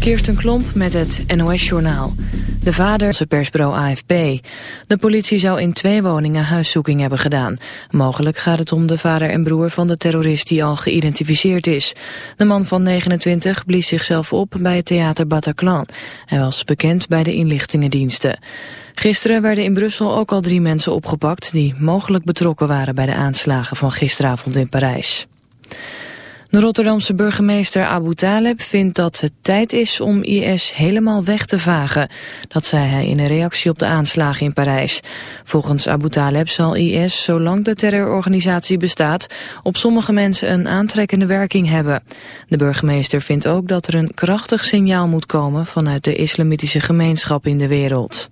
Kirsten Klomp met het NOS-journaal. De vader, persbureau AFP. De politie zou in twee woningen huiszoeking hebben gedaan. Mogelijk gaat het om de vader en broer van de terrorist die al geïdentificeerd is. De man van 29 blies zichzelf op bij het theater Bataclan. Hij was bekend bij de inlichtingendiensten. Gisteren werden in Brussel ook al drie mensen opgepakt... die mogelijk betrokken waren bij de aanslagen van gisteravond in Parijs. De Rotterdamse burgemeester Abu Taleb vindt dat het tijd is om IS helemaal weg te vagen. Dat zei hij in een reactie op de aanslagen in Parijs. Volgens Abu Taleb zal IS, zolang de terrororganisatie bestaat, op sommige mensen een aantrekkende werking hebben. De burgemeester vindt ook dat er een krachtig signaal moet komen vanuit de islamitische gemeenschap in de wereld.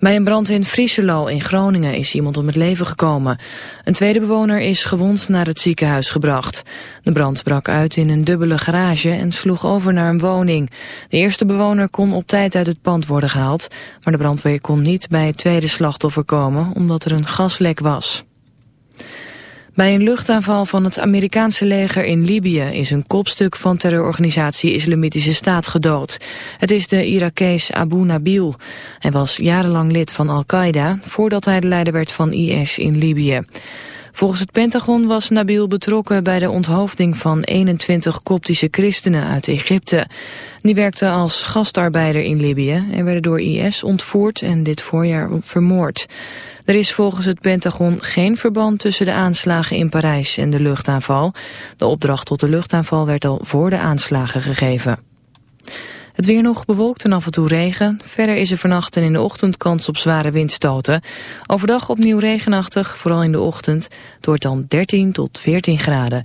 Bij een brand in Frieselo in Groningen is iemand om het leven gekomen. Een tweede bewoner is gewond naar het ziekenhuis gebracht. De brand brak uit in een dubbele garage en sloeg over naar een woning. De eerste bewoner kon op tijd uit het pand worden gehaald... maar de brandweer kon niet bij het tweede slachtoffer komen omdat er een gaslek was. Bij een luchtaanval van het Amerikaanse leger in Libië is een kopstuk van terrororganisatie Islamitische Staat gedood. Het is de Irakees Abu Nabil. Hij was jarenlang lid van Al-Qaeda voordat hij de leider werd van IS in Libië. Volgens het Pentagon was Nabil betrokken bij de onthoofding van 21 koptische christenen uit Egypte. Die werkten als gastarbeider in Libië en werden door IS ontvoerd en dit voorjaar vermoord. Er is volgens het Pentagon geen verband tussen de aanslagen in Parijs en de luchtaanval. De opdracht tot de luchtaanval werd al voor de aanslagen gegeven. Het weer nog bewolkt en af en toe regen. Verder is er vannacht en in de ochtend kans op zware windstoten. Overdag opnieuw regenachtig, vooral in de ochtend. Door dan 13 tot 14 graden.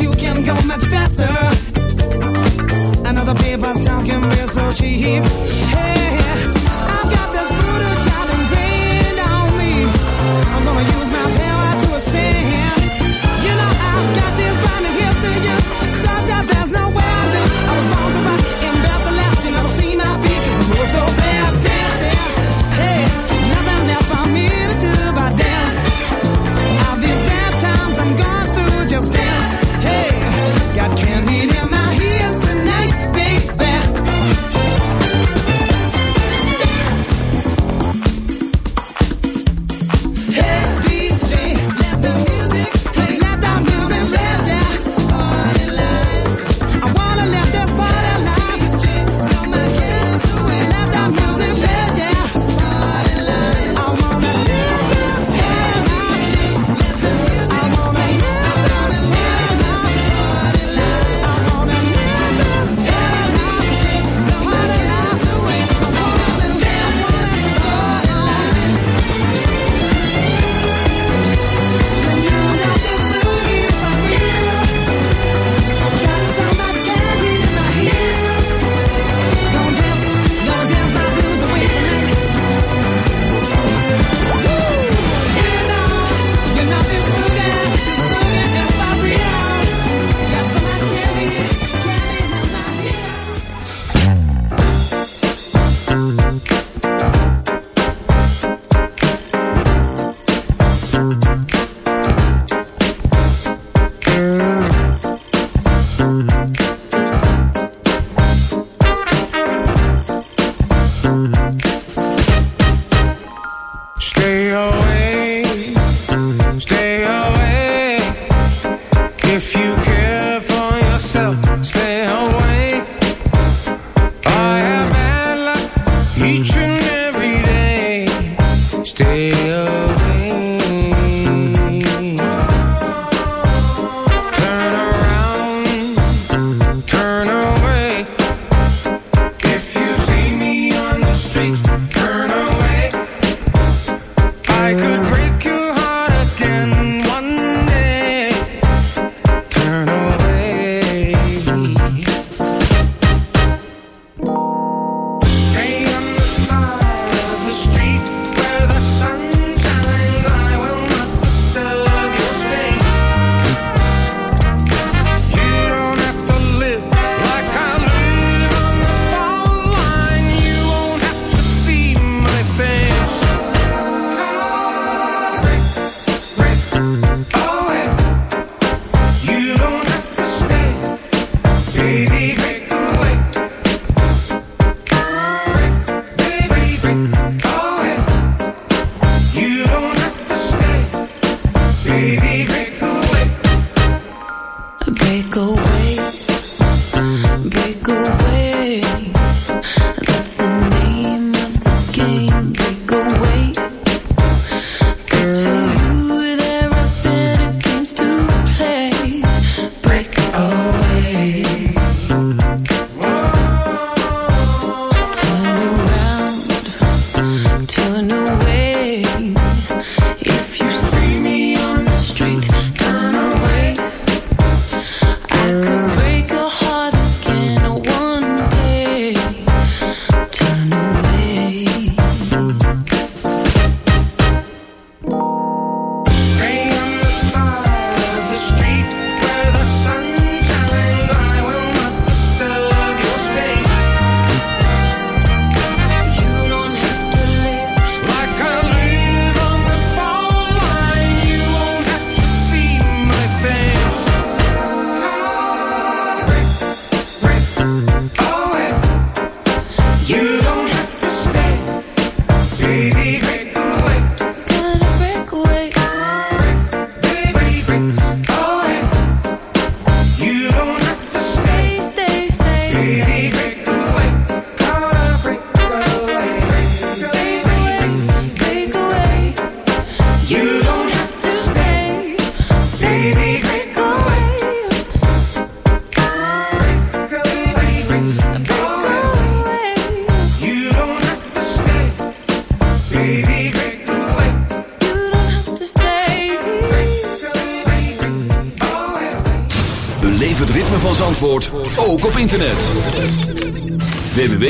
you can go much faster. Another paper's talking real so cheap. Hey.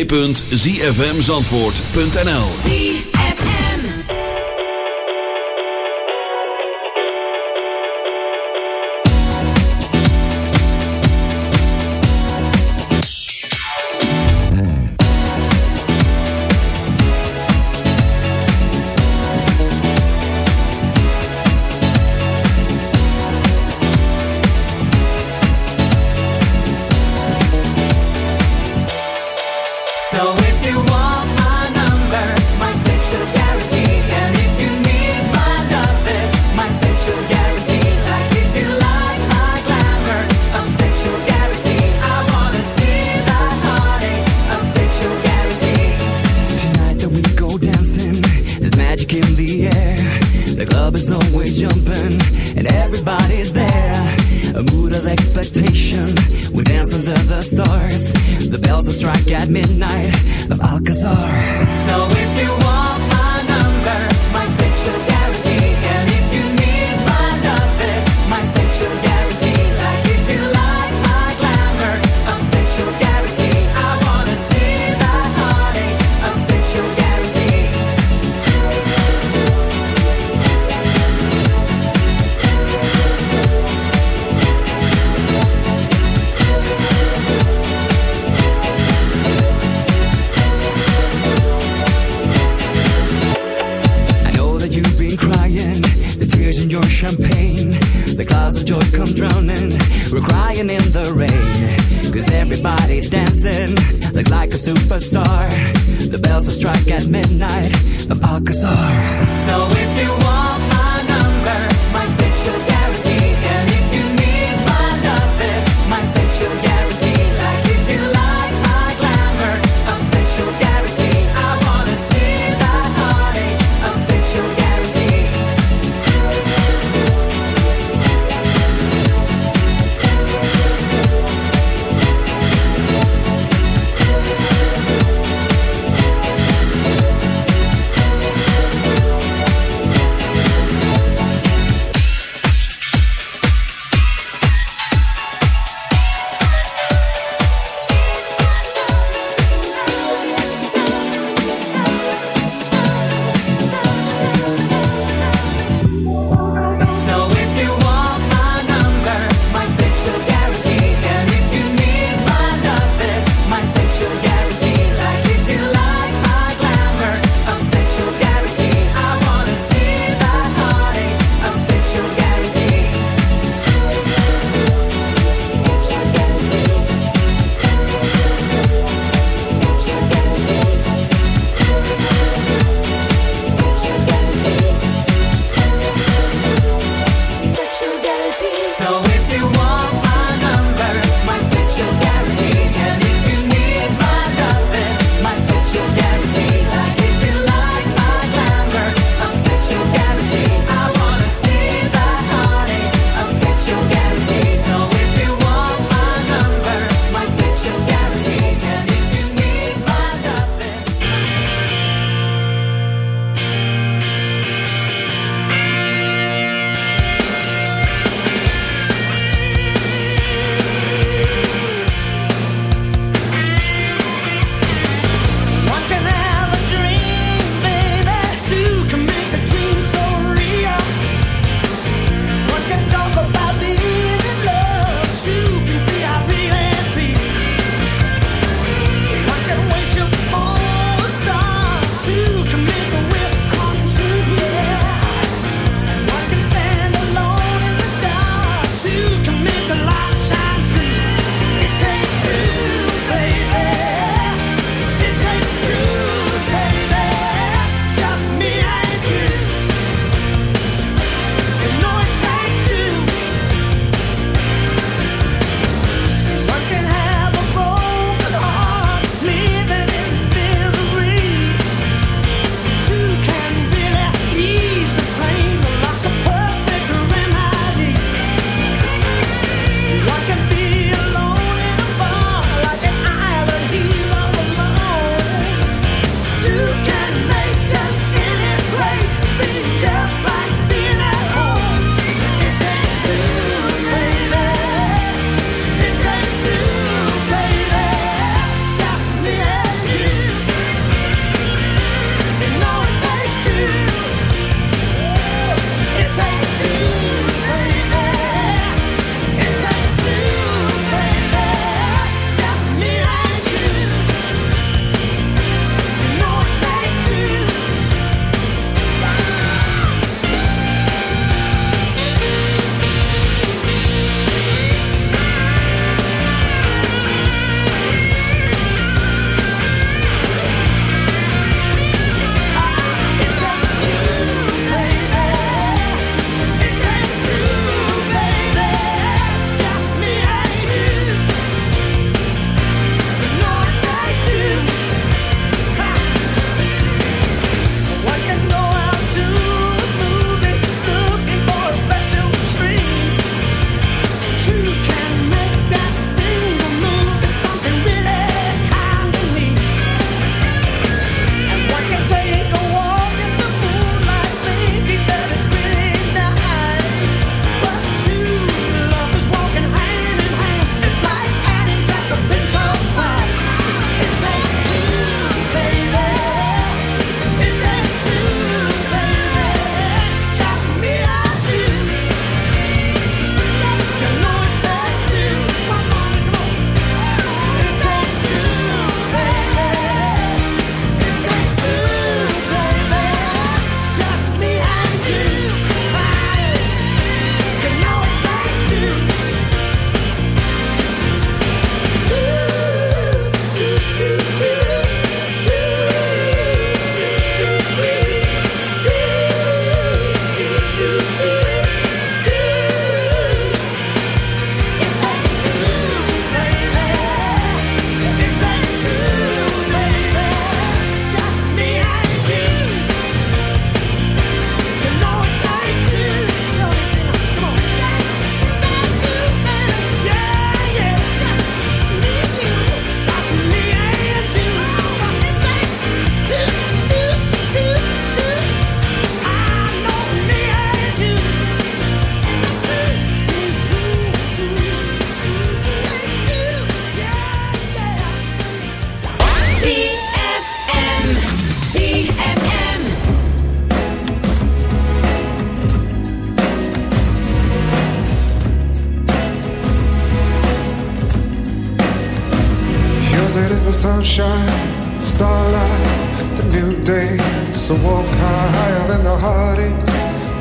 www.zfmzandvoort.nl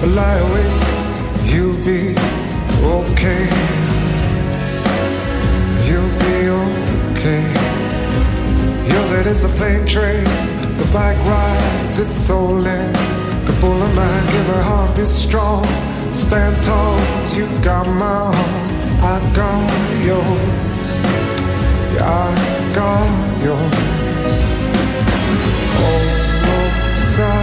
lie awake, you'll be okay. You'll be okay. Yours it is a plane train, the bike rides its soul in. The full of mind, give her heart, be strong. Stand tall, you got my heart, I got yours. Yeah, I got yours. Oh, oh,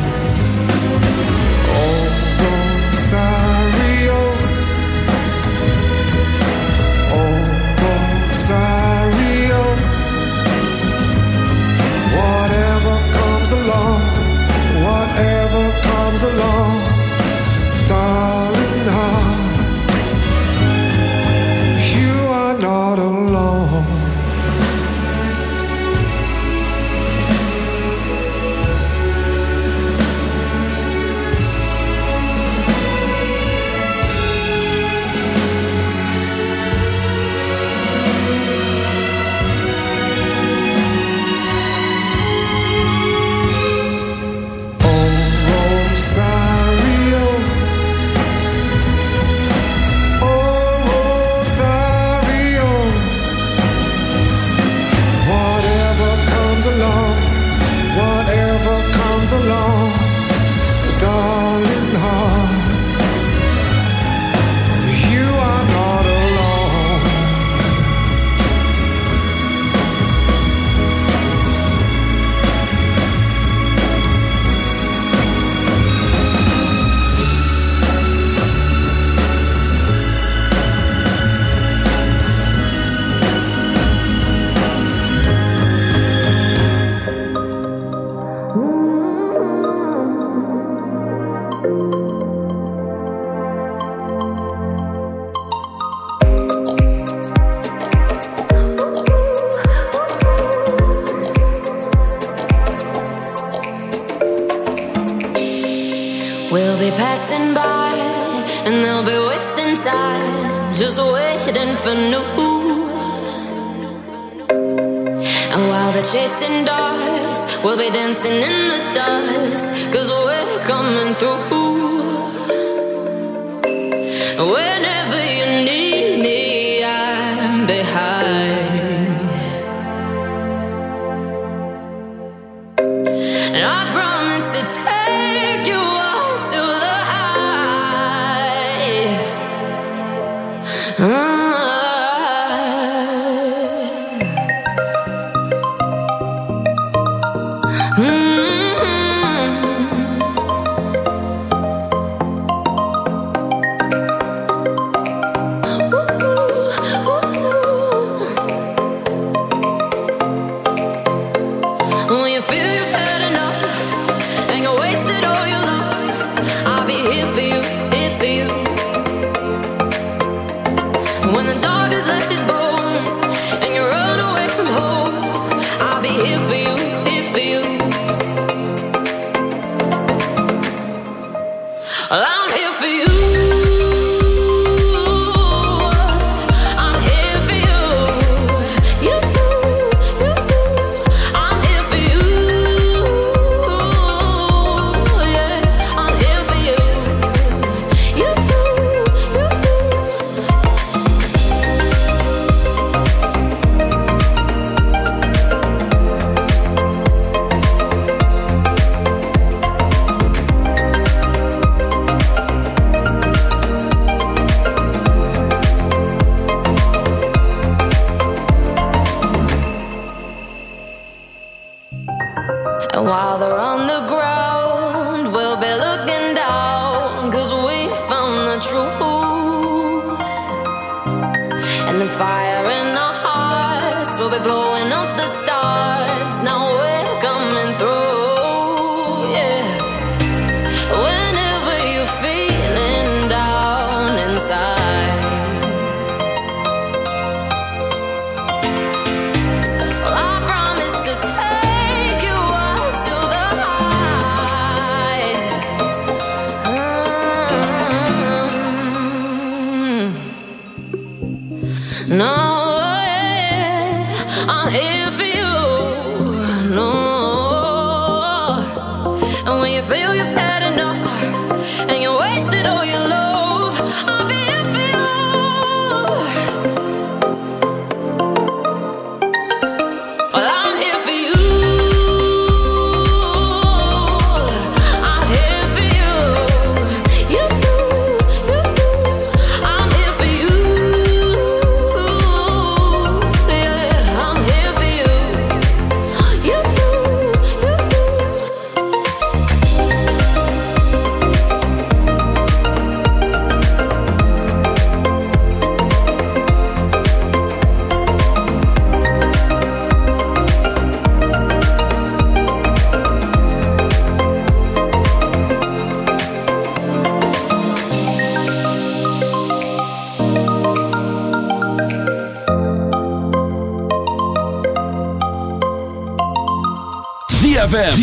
Along, darling heart,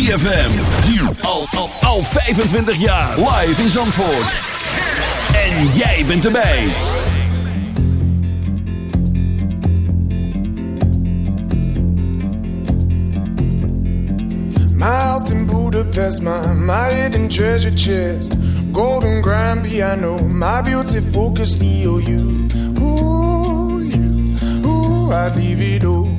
ZFM. Al, al, al 25 jaar. Live in Zandvoort. En jij bent erbij. House in Budapest, my, my hidden treasure chest. Golden grand piano, my beauty focus EOU. Ooh, you, ooh, I'd leave it all.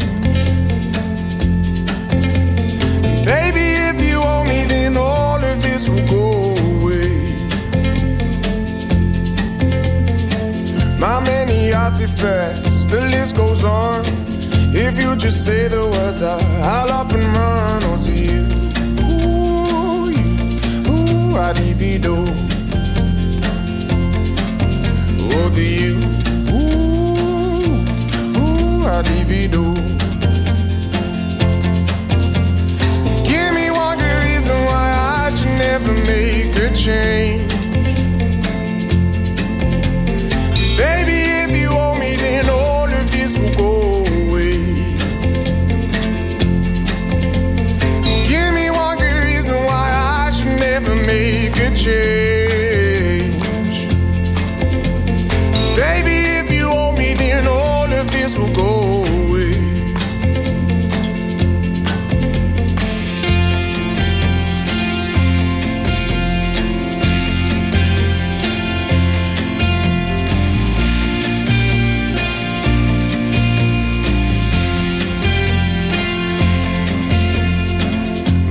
My many artifacts, the list goes on. If you just say the words, I, I'll up and run onto you. Ooh, you, ooh, I'd divido. Over you, ooh, ooh, I'd divido. never make a change. Then all of this will go away. Give me one good reason why I should never make a change.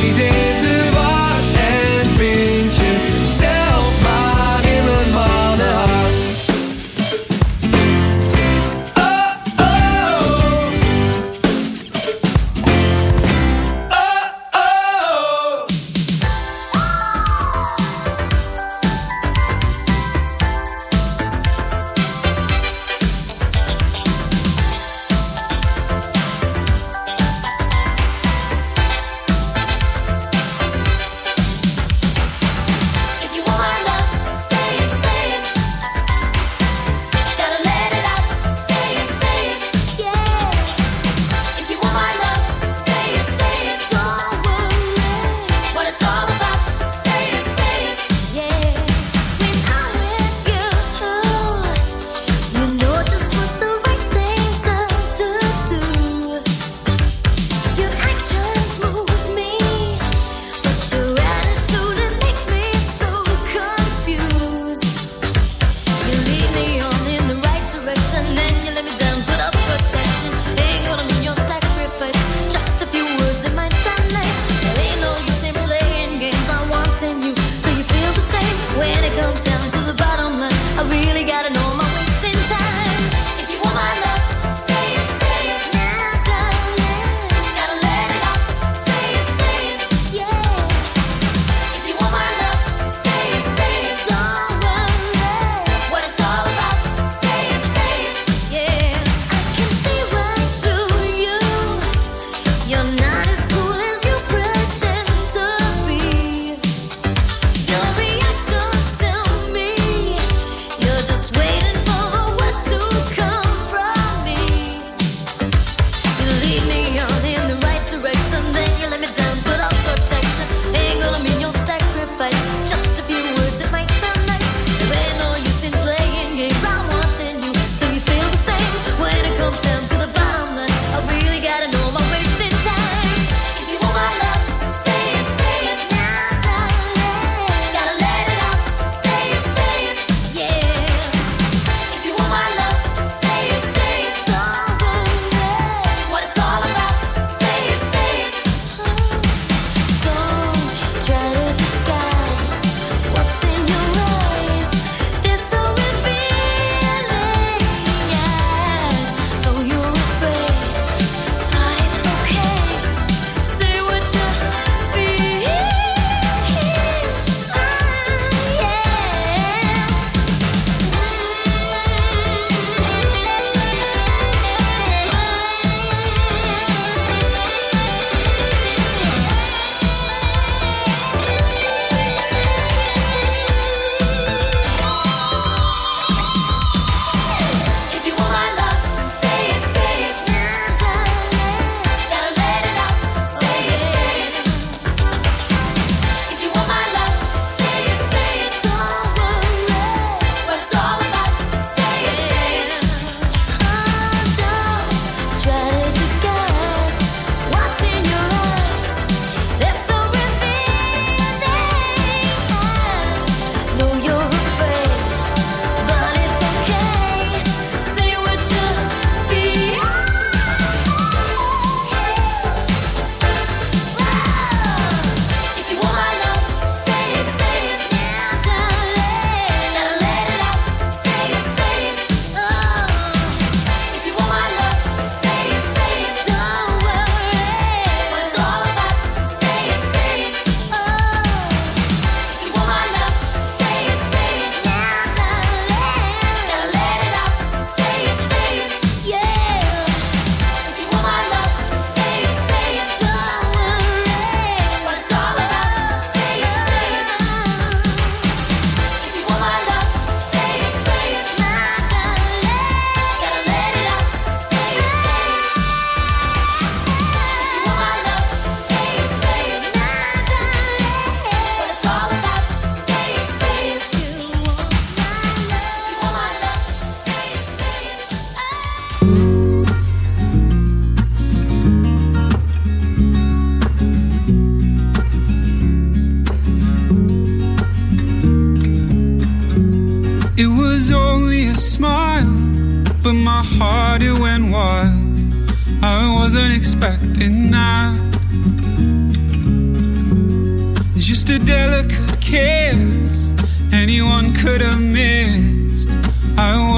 dus raak